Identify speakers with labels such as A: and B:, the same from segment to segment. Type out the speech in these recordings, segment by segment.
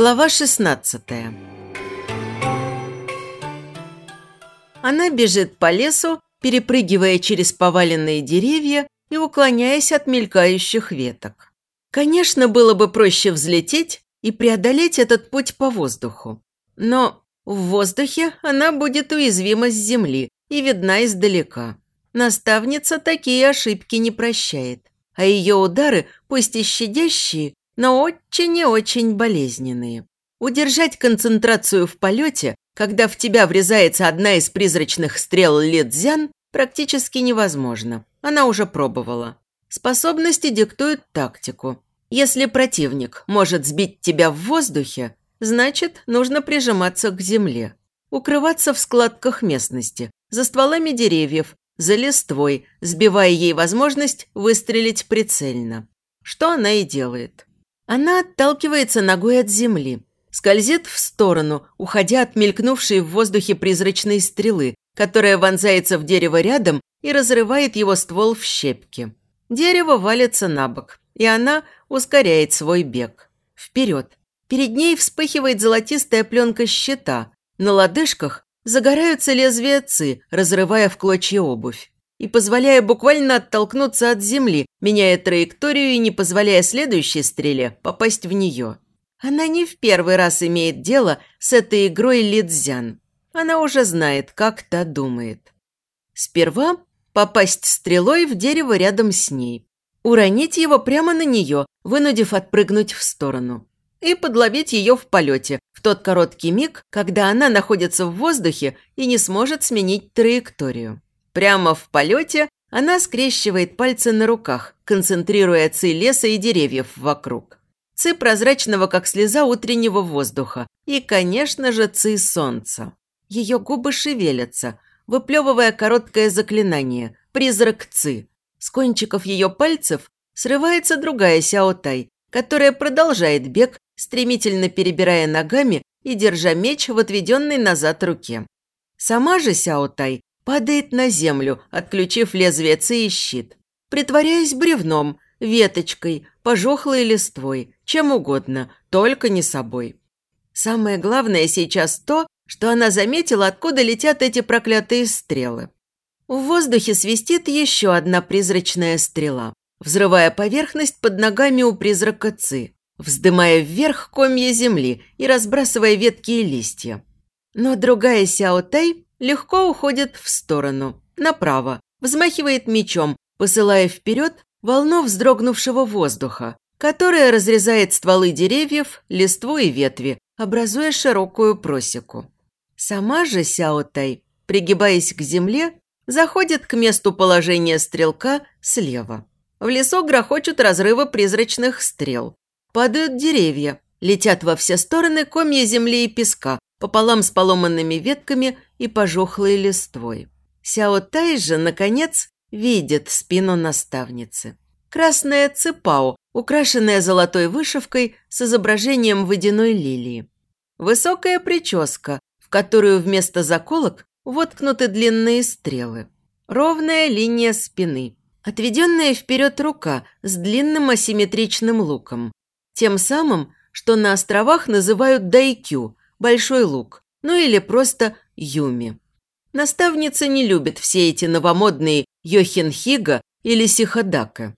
A: Глава 16 Она бежит по лесу, перепрыгивая через поваленные деревья и уклоняясь от мелькающих веток. Конечно, было бы проще взлететь и преодолеть этот путь по воздуху. Но в воздухе она будет уязвима с земли и видна издалека. Наставница такие ошибки не прощает, а ее удары, пусть и щадящие, но очень и очень болезненные. Удержать концентрацию в полете, когда в тебя врезается одна из призрачных стрел Ледзян, практически невозможно. Она уже пробовала. Способности диктуют тактику. Если противник может сбить тебя в воздухе, значит, нужно прижиматься к земле. Укрываться в складках местности, за стволами деревьев, за листвой, сбивая ей возможность выстрелить прицельно. Что она и делает. Она отталкивается ногой от земли, скользит в сторону, уходя от мелькнувшей в воздухе призрачной стрелы, которая вонзается в дерево рядом и разрывает его ствол в щепки. Дерево валится на бок, и она ускоряет свой бег. Вперед. Перед ней вспыхивает золотистая пленка щита. На лодыжках загораются лезвия ци, разрывая в клочья обувь и позволяя буквально оттолкнуться от земли, меняя траекторию и не позволяя следующей стреле попасть в нее. Она не в первый раз имеет дело с этой игрой Лидзян. Она уже знает, как та думает. Сперва попасть стрелой в дерево рядом с ней, уронить его прямо на нее, вынудив отпрыгнуть в сторону, и подловить ее в полете в тот короткий миг, когда она находится в воздухе и не сможет сменить траекторию. Прямо в полете она скрещивает пальцы на руках, концентрируя ци леса и деревьев вокруг. Ци прозрачного, как слеза утреннего воздуха. И, конечно же, ци солнца. Ее губы шевелятся, выплевывая короткое заклинание «Призрак ци». С кончиков ее пальцев срывается другая Сяотай, которая продолжает бег, стремительно перебирая ногами и держа меч в отведенной назад руке. Сама же Сяотай падает на землю, отключив лезвие ци и щит, притворяясь бревном, веточкой, пожухлой листвой, чем угодно, только не собой. Самое главное сейчас то, что она заметила, откуда летят эти проклятые стрелы. В воздухе свистит еще одна призрачная стрела, взрывая поверхность под ногами у призрака Ци, вздымая вверх комья земли и разбрасывая ветки и листья. Но другая Сяо Тай легко уходит в сторону, направо, взмахивает мечом, посылая вперед волну вздрогнувшего воздуха, которая разрезает стволы деревьев, листву и ветви, образуя широкую просеку. Сама же Сяотай, пригибаясь к земле, заходит к месту положения стрелка слева. В лесу грохочут разрывы призрачных стрел. Падают деревья, летят во все стороны комья земли и песка, пополам с поломанными ветками и пожухлой листвой. Сяо Тай же, наконец, видит спину наставницы. Красная цепао, украшенная золотой вышивкой с изображением водяной лилии. Высокая прическа, в которую вместо заколок воткнуты длинные стрелы. Ровная линия спины. Отведенная вперед рука с длинным асимметричным луком. Тем самым, что на островах называют дайкю – большой лук, ну или просто юми. Наставница не любит все эти новомодные йохинхига или сихадака.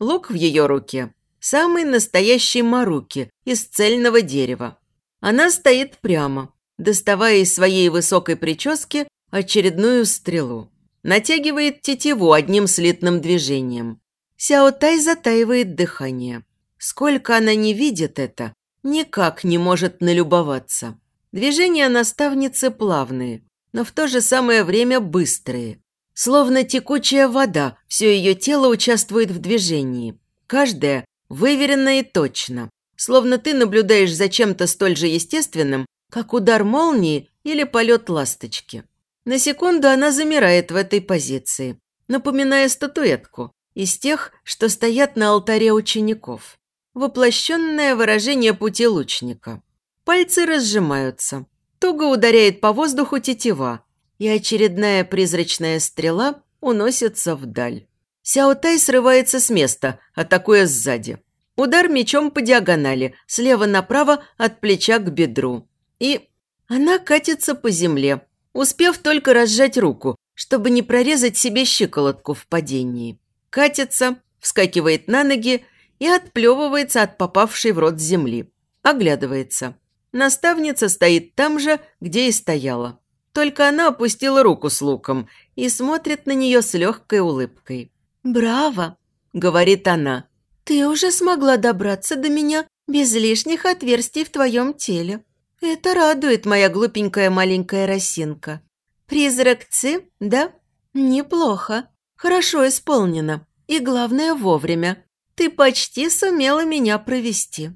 A: Лук в ее руке – самый настоящий маруки из цельного дерева. Она стоит прямо, доставая из своей высокой прически очередную стрелу. Натягивает тетиву одним слитным движением. Сяо Тай затаивает дыхание. Сколько она не видит это, никак не может налюбоваться. Движения наставницы плавные, но в то же самое время быстрые. Словно текучая вода, все ее тело участвует в движении. Каждая выверенно и точно. Словно ты наблюдаешь за чем-то столь же естественным, как удар молнии или полет ласточки. На секунду она замирает в этой позиции, напоминая статуэтку из тех, что стоят на алтаре учеников воплощенное выражение пути лучника. Пальцы разжимаются, туго ударяет по воздуху тетива, и очередная призрачная стрела уносится вдаль. Сяотай срывается с места, атакуя сзади. Удар мечом по диагонали, слева направо от плеча к бедру. И она катится по земле, успев только разжать руку, чтобы не прорезать себе щиколотку в падении. Катится, вскакивает на ноги и отплевывается от попавшей в рот земли. Оглядывается. Наставница стоит там же, где и стояла. Только она опустила руку с луком и смотрит на нее с легкой улыбкой. «Браво!» – говорит она. «Ты уже смогла добраться до меня без лишних отверстий в твоем теле. Это радует, моя глупенькая маленькая росинка. Призрак Ци, да? Неплохо. Хорошо исполнено. И главное, вовремя. Ты почти сумела меня провести».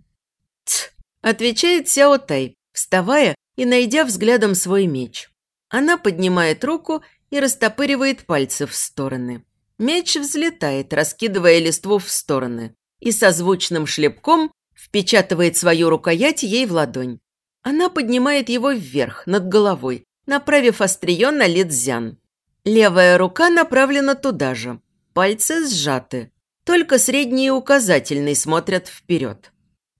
A: «Ть!» – отвечает Сяо Тай, вставая и найдя взглядом свой меч. Она поднимает руку и растопыривает пальцы в стороны. Меч взлетает, раскидывая листву в стороны, и со звучным шлепком впечатывает свою рукоять ей в ладонь. Она поднимает его вверх, над головой, направив острие на Лидзян. Левая рука направлена туда же. Пальцы сжаты. Только средний и указательный смотрят вперед.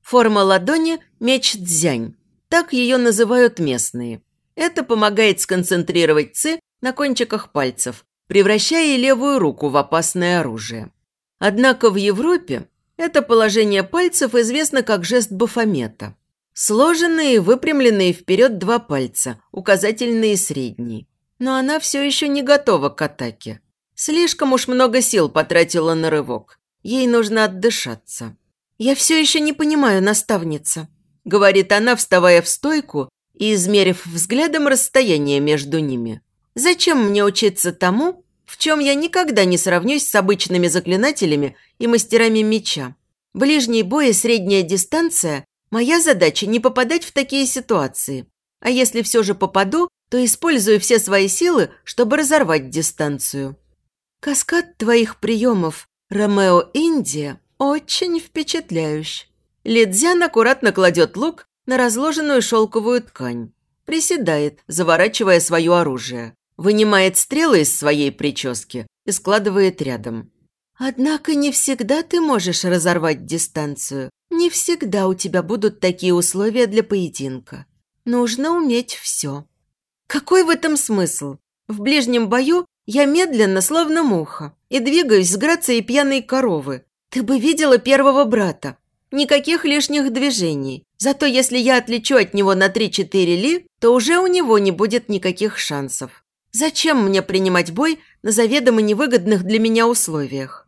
A: Форма ладони – меч дзянь. Так ее называют местные. Это помогает сконцентрировать ци на кончиках пальцев, превращая левую руку в опасное оружие. Однако в Европе это положение пальцев известно как жест Бафомета. Сложенные и выпрямленные вперед два пальца, указательный и средний. Но она все еще не готова к атаке. Слишком уж много сил потратила на рывок. Ей нужно отдышаться. «Я все еще не понимаю, наставница», – говорит она, вставая в стойку и измерив взглядом расстояние между ними. «Зачем мне учиться тому, в чем я никогда не сравнюсь с обычными заклинателями и мастерами меча? Ближний бой и средняя дистанция – моя задача не попадать в такие ситуации. А если все же попаду, то использую все свои силы, чтобы разорвать дистанцию. Каскад твоих приемов, Ромео Индия, очень впечатляющий. Лидзян аккуратно кладет лук на разложенную шелковую ткань. Приседает, заворачивая свое оружие. Вынимает стрелы из своей прически и складывает рядом. «Однако не всегда ты можешь разорвать дистанцию. Не всегда у тебя будут такие условия для поединка. Нужно уметь все». «Какой в этом смысл? В ближнем бою я медленно, словно муха, и двигаюсь с грацией пьяной коровы. Ты бы видела первого брата. Никаких лишних движений. Зато если я отлечу от него на 3-4 ли, то уже у него не будет никаких шансов. Зачем мне принимать бой на заведомо невыгодных для меня условиях?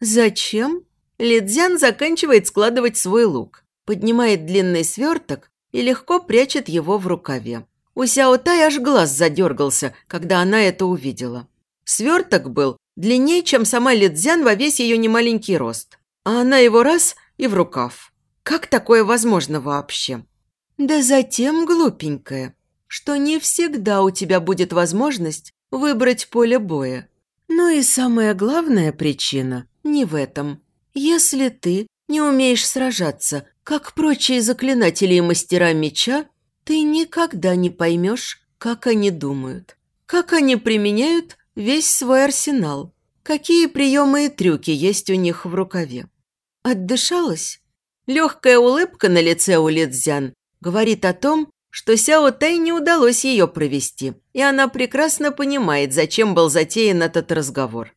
A: Зачем? Лидзян заканчивает складывать свой лук, поднимает длинный сверток и легко прячет его в рукаве. У Сяо Тай аж глаз задергался, когда она это увидела. Сверток был длиннее, чем сама Лидзян во весь ее немаленький рост. А она его раз и в рукав. Как такое возможно вообще? Да затем, глупенькая, что не всегда у тебя будет возможность выбрать поле боя. Но и самая главная причина не в этом. Если ты не умеешь сражаться, как прочие заклинатели и мастера меча, ты никогда не поймешь, как они думают, как они применяют весь свой арсенал, какие приемы и трюки есть у них в рукаве. Отдышалась? Легкая улыбка на лице у Лидзян говорит о том, что Сяо Тай не удалось ее провести, и она прекрасно понимает, зачем был затеян этот разговор.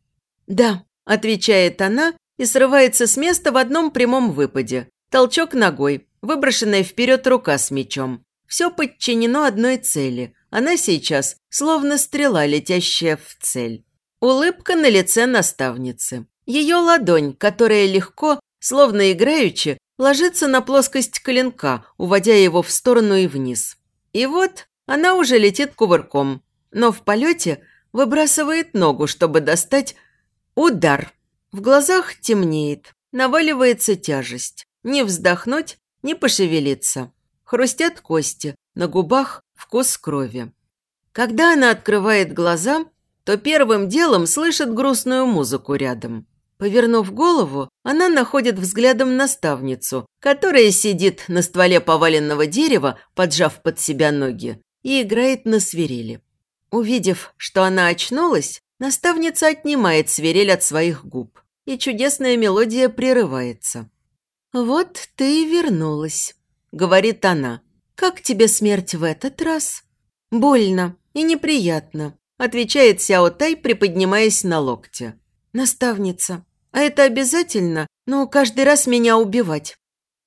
A: «Да», – отвечает она и срывается с места в одном прямом выпаде. Толчок ногой, выброшенная вперед рука с мечом. Все подчинено одной цели. Она сейчас словно стрела, летящая в цель. Улыбка на лице наставницы. Ее ладонь, которая легко словно играючи, ложится на плоскость коленка, уводя его в сторону и вниз. И вот она уже летит кувырком, но в полете выбрасывает ногу, чтобы достать удар. В глазах темнеет, наваливается тяжесть. Не вздохнуть, не пошевелиться. Хрустят кости, на губах вкус крови. Когда она открывает глаза, то первым делом слышит грустную музыку рядом. Повернув голову, она находит взглядом наставницу, которая сидит на стволе поваленного дерева, поджав под себя ноги, и играет на свирели. Увидев, что она очнулась, наставница отнимает свирель от своих губ, и чудесная мелодия прерывается. «Вот ты и вернулась», — говорит она. «Как тебе смерть в этот раз?» «Больно и неприятно», – отвечает Сяо Тай, приподнимаясь на локте. «Наставница, а это обязательно? Ну, каждый раз меня убивать».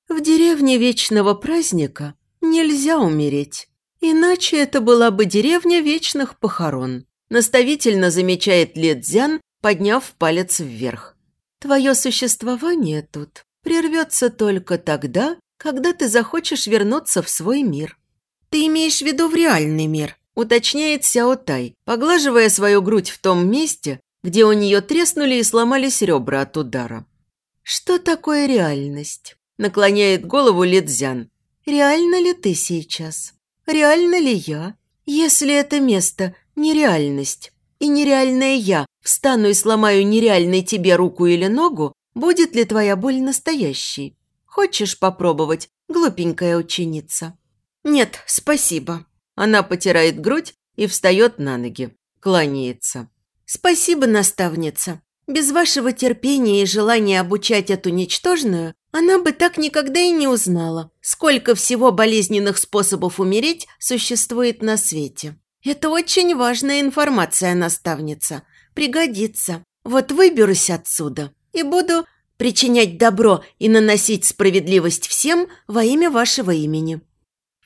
A: «В деревне Вечного Праздника нельзя умереть, иначе это была бы деревня Вечных Похорон», наставительно замечает Ледзян, подняв палец вверх. «Твое существование тут прервется только тогда, когда ты захочешь вернуться в свой мир. Ты имеешь в виду в реальный мир, уточняет Сяо Тай, поглаживая свою грудь в том месте, где у нее треснули и сломались ребра от удара. Что такое реальность? Наклоняет голову Лидзян. Реально ли ты сейчас? Реально ли я? Если это место нереальность, и нереальное я встану и сломаю нереальной тебе руку или ногу, будет ли твоя боль настоящей? Хочешь попробовать, глупенькая ученица?» «Нет, спасибо». Она потирает грудь и встает на ноги, кланяется. «Спасибо, наставница. Без вашего терпения и желания обучать эту ничтожную, она бы так никогда и не узнала, сколько всего болезненных способов умереть существует на свете. Это очень важная информация, наставница. Пригодится. Вот выберусь отсюда и буду причинять добро и наносить справедливость всем во имя вашего имени».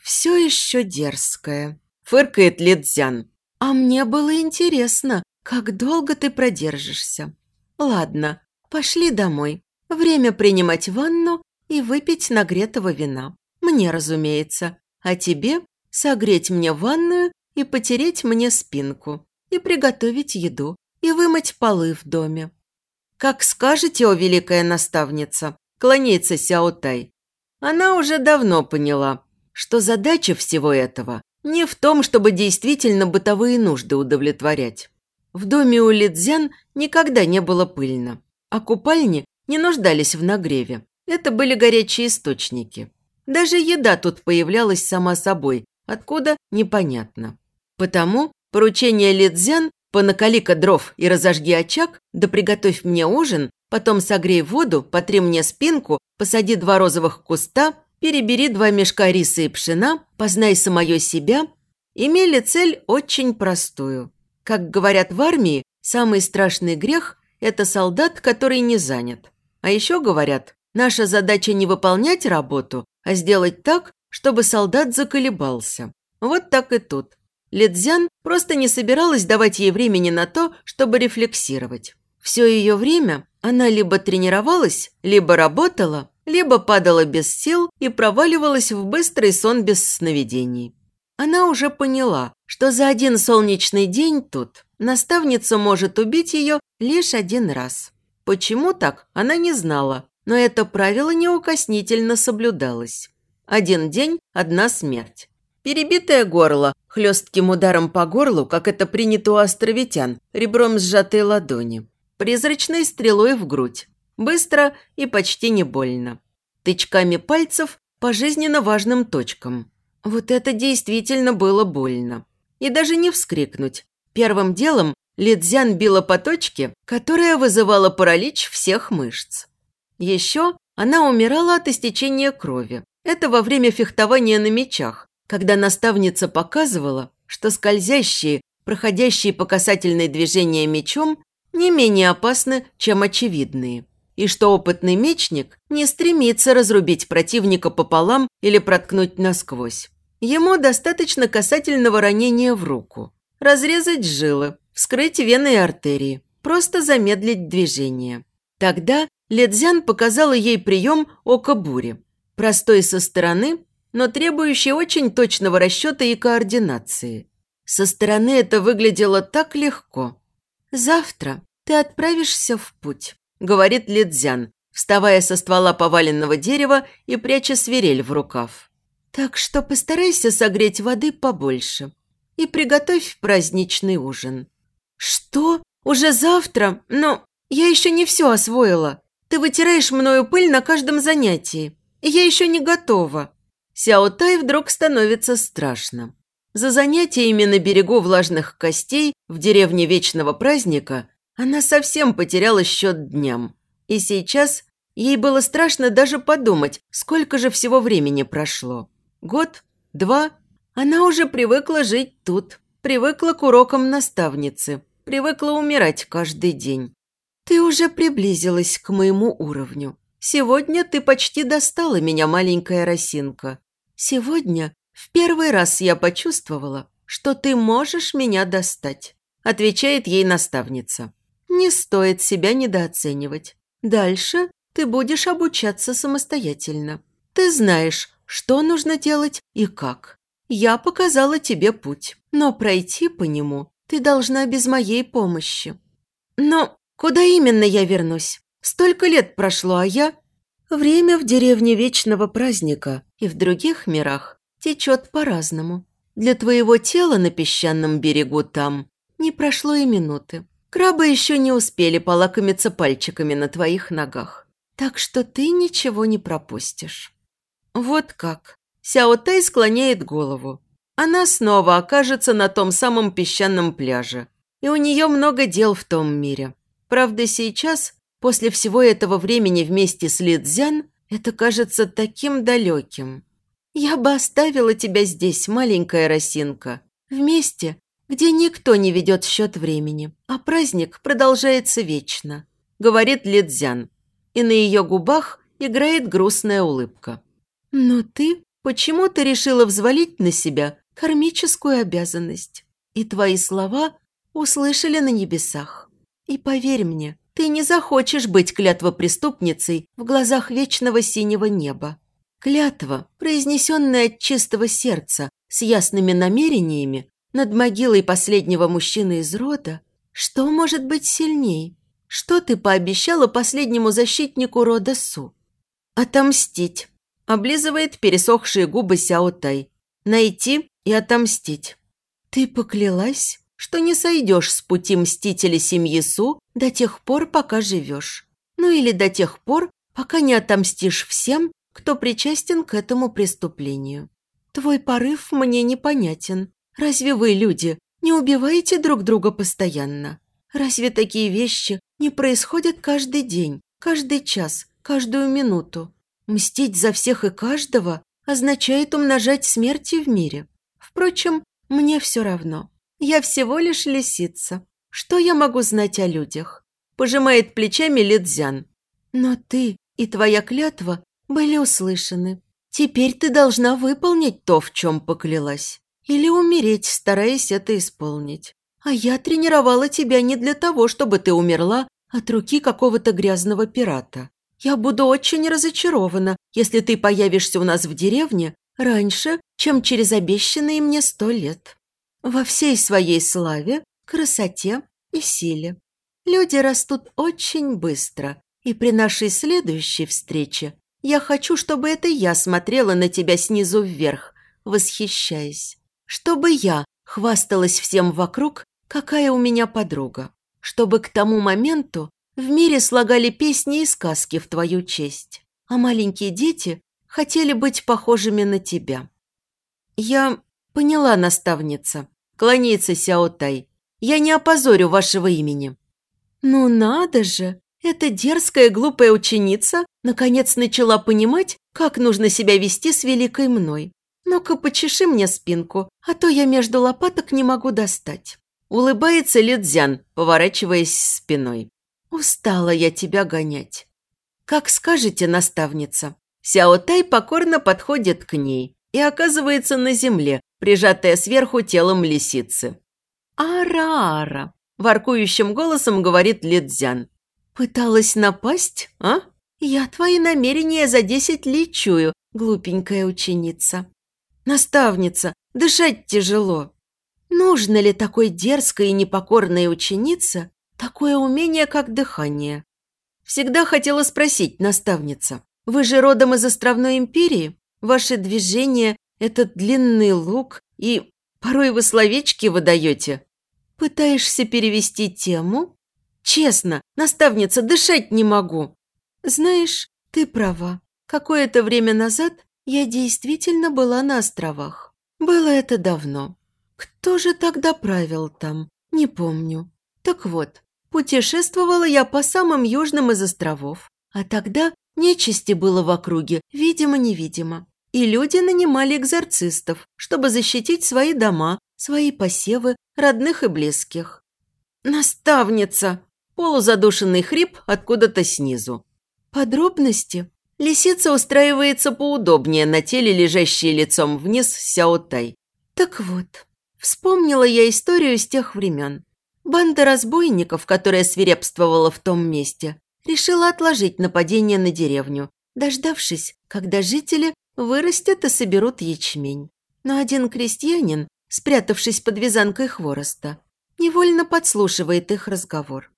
A: «Все еще дерзкое», – фыркает Лидзян. «А мне было интересно, как долго ты продержишься. Ладно, пошли домой. Время принимать ванну и выпить нагретого вина. Мне, разумеется. А тебе согреть мне ванную и потереть мне спинку. И приготовить еду. И вымыть полы в доме. «Как скажете, о великая наставница», – кланяется Сяотай. Она уже давно поняла, что задача всего этого не в том, чтобы действительно бытовые нужды удовлетворять. В доме у Лидзян никогда не было пыльно, а купальни не нуждались в нагреве. Это были горячие источники. Даже еда тут появлялась сама собой, откуда – непонятно. Потому поручение Лидзян Понакали-ка дров и разожги очаг, да приготовь мне ужин, потом согрей воду, потри мне спинку, посади два розовых куста, перебери два мешка риса и пшена, познай самое себя, имели цель очень простую. Как говорят в армии, самый страшный грех – это солдат, который не занят. А еще говорят, наша задача не выполнять работу, а сделать так, чтобы солдат заколебался. Вот так и тут. Лидзян просто не собиралась давать ей времени на то, чтобы рефлексировать. Все ее время она либо тренировалась, либо работала, либо падала без сил и проваливалась в быстрый сон без сновидений. Она уже поняла, что за один солнечный день тут наставница может убить ее лишь один раз. Почему так, она не знала, но это правило неукоснительно соблюдалось. Один день – одна смерть. Перебитое горло, хлестким ударом по горлу, как это принято у островитян, ребром сжатой ладони. Призрачной стрелой в грудь. Быстро и почти не больно. Тычками пальцев по жизненно важным точкам. Вот это действительно было больно. И даже не вскрикнуть. Первым делом Лидзян била по точке, которая вызывала паралич всех мышц. Еще она умирала от истечения крови. Это во время фехтования на мечах, когда наставница показывала, что скользящие, проходящие по касательной движения мечом не менее опасны, чем очевидные, и что опытный мечник не стремится разрубить противника пополам или проткнуть насквозь. Ему достаточно касательного ранения в руку, разрезать жилы, вскрыть вены и артерии, просто замедлить движение. Тогда Ледзян показала ей прием ока бури, простой со стороны, но требующий очень точного расчета и координации. Со стороны это выглядело так легко. «Завтра ты отправишься в путь», – говорит Лидзян, вставая со ствола поваленного дерева и пряча свирель в рукав. «Так что постарайся согреть воды побольше и приготовь праздничный ужин». «Что? Уже завтра? Но я еще не все освоила. Ты вытираешь мною пыль на каждом занятии, я еще не готова». Сяо Тай вдруг становится страшно. За занятиями на берегу влажных костей в деревне Вечного Праздника она совсем потеряла счет дням. И сейчас Ей было страшно даже подумать, сколько же всего времени прошло. Год? Два? Она уже привыкла жить тут, привыкла к урокам наставницы, привыкла умирать каждый день. Ты уже приблизилась к моему уровню. Сегодня ты почти достала меня, маленькая росинка. Сегодня в первый раз я почувствовала, что ты можешь меня достать, отвечает ей наставница. Не стоит себя недооценивать. Дальше ты будешь обучаться самостоятельно. Ты знаешь, что нужно делать и как. Я показала тебе путь, но пройти по нему ты должна без моей помощи. Но куда именно я вернусь? Столько лет прошло, а я... Время в деревне вечного праздника и в других мирах течет по-разному. Для твоего тела на песчаном берегу там не прошло и минуты. Крабы еще не успели полакомиться пальчиками на твоих ногах. Так что ты ничего не пропустишь. Вот как. Сяо Тай склоняет голову. Она снова окажется на том самом песчаном пляже. И у нее много дел в том мире. Правда, сейчас, после всего этого времени вместе с Лидзян, это кажется таким далеким. Я бы оставила тебя здесь, маленькая росинка, вместе, где никто не ведет счет времени, а праздник продолжается вечно, говорит Лидзян и на ее губах играет грустная улыбка. «Но ты почему-то решила взвалить на себя кармическую обязанность, и твои слова услышали на небесах. И поверь мне, ты не захочешь быть клятвопреступницей в глазах вечного синего неба. Клятва, произнесенная от чистого сердца, с ясными намерениями, над могилой последнего мужчины из рода, что может быть сильней? Что ты пообещала последнему защитнику рода Су? Отомстить. Облизывает пересохшие губы Сяо Тай. Найти и отомстить. Ты поклялась, что не сойдешь с пути мстителя семьи Су до тех пор, пока живешь. Ну или до тех пор, пока не отомстишь всем, кто причастен к этому преступлению. Твой порыв мне непонятен. Разве вы, люди, не убиваете друг друга постоянно? Разве такие вещи не происходят каждый день, каждый час, каждую минуту? Мстить за всех и каждого означает умножать смерти в мире. Впрочем, мне все равно. Я всего лишь лисица. Что я могу знать о людях? Пожимает плечами Лидзян. Но ты и твоя клятва были услышаны. Теперь ты должна выполнить то, в чем поклялась. Или умереть, стараясь это исполнить. А я тренировала тебя не для того, чтобы ты умерла от руки какого-то грязного пирата. Я буду очень разочарована, если ты появишься у нас в деревне раньше, чем через обещанные мне сто лет. Во всей своей славе, красоте и силе. Люди растут очень быстро, и при нашей следующей встрече я хочу, чтобы это я смотрела на тебя снизу вверх, восхищаясь. Чтобы я хвасталась всем вокруг какая у меня подруга, чтобы к тому моменту в мире слагали песни и сказки в твою честь, а маленькие дети хотели быть похожими на тебя. Я поняла, наставница, кланяется Сяотай. Я не опозорю вашего имени. Ну надо же, эта дерзкая глупая ученица наконец начала понимать, как нужно себя вести с великой мной. Ну-ка, почеши мне спинку, а то я между лопаток не могу достать. Улыбается Лидзян, поворачиваясь спиной. «Устала я тебя гонять». «Как скажете, наставница». Сяо Тай покорно подходит к ней и оказывается на земле, прижатая сверху телом лисицы. «Ара-ара!» – воркующим голосом говорит Лидзян. «Пыталась напасть, а? Я твои намерения за десять ли чую, глупенькая ученица. Наставница, дышать тяжело». Нужно ли такой дерзкой и непокорной ученице такое умение, как дыхание? Всегда хотела спросить, наставница, вы же родом из Островной империи? Ваши движения, этот длинный лук и порой вы словечки выдаете. Пытаешься перевести тему? Честно, наставница, дышать не могу. Знаешь, ты права. Какое-то время назад я действительно была на островах. Было это давно. Кто же тогда правил там? Не помню. Так вот, путешествовала я по самым южным из островов. А тогда Нечисти было в округе, видимо-невидимо. И люди нанимали экзорцистов, чтобы защитить свои дома, свои посевы, родных и близких. «Наставница!» – полузадушенный хрип откуда-то снизу. Подробности? Лисица устраивается поудобнее на теле, лежащей лицом вниз Сяотай. Так вот, вспомнила я историю с тех времен. Банда разбойников, которая свирепствовала в том месте, решила отложить нападение на деревню, дождавшись, когда жители вырастят и соберут ячмень. Но один крестьянин, спрятавшись под вязанкой хвороста, невольно подслушивает их разговор.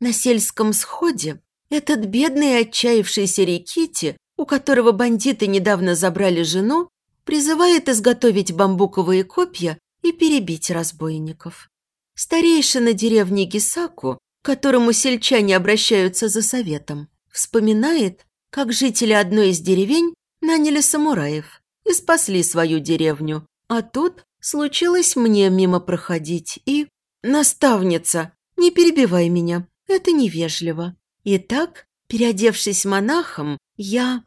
A: На сельском сходе этот бедный отчаявшийся Рикити, у которого бандиты недавно забрали жену, призывает изготовить бамбуковые копья и перебить разбойников. Старейшина деревни Гисаку, к которому сельчане обращаются за советом, вспоминает, как жители одной из деревень наняли самураев и спасли свою деревню, а тут случилось мне мимо проходить и... «Наставница, не перебивай меня, это невежливо». Итак, переодевшись монахом, я